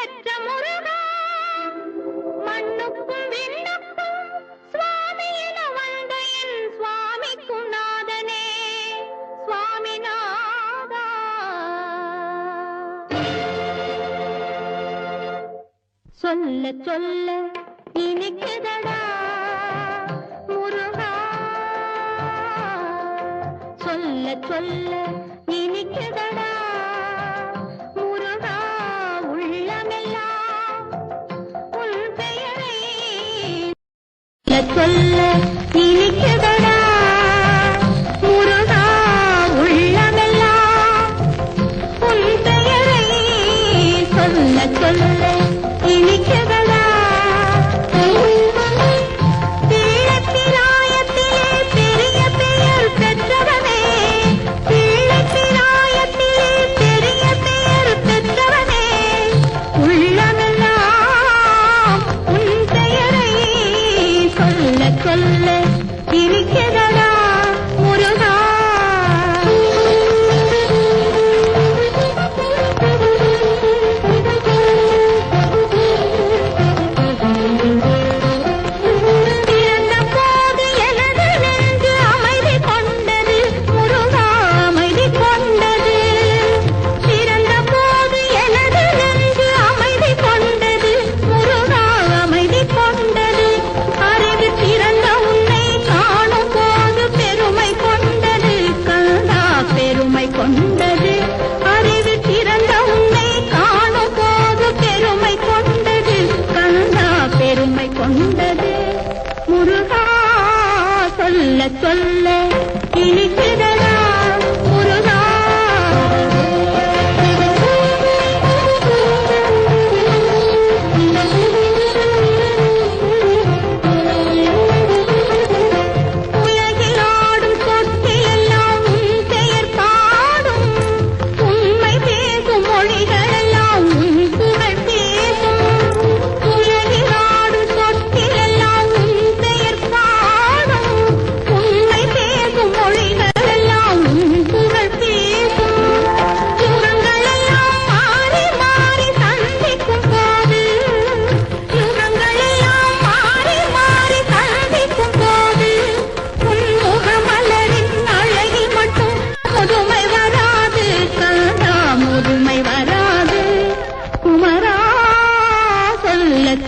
பெற்ற முருகா. மண்ணுக்கும் விண்ணுக்கும் சுவாமியில வந்த என் சுவாமிக்கும் நாதனே. சுவாமிநாதா. சொல்ல சொல்ல இனிக்குதடா. முருகா. சொல்ல சொல்ல இனிக்குதடா. சொல்ல வந்தது. முருகா சொல்ல சொல்ல இனிக்கிறத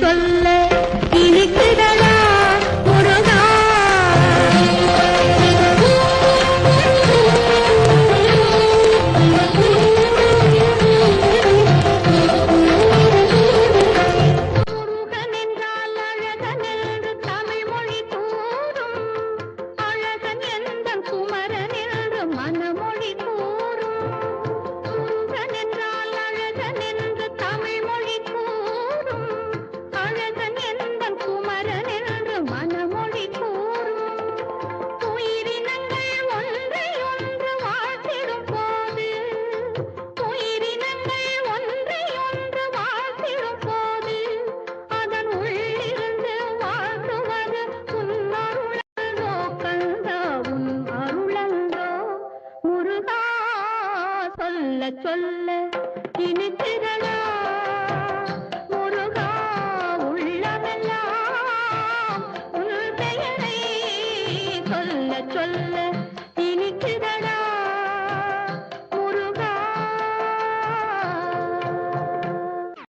ಕಲ್ಲ சொல்ல இனிக்கிறதா முருகா உள்ளமெல்லாம் உன் பெயரை சொல்ல சொல்ல.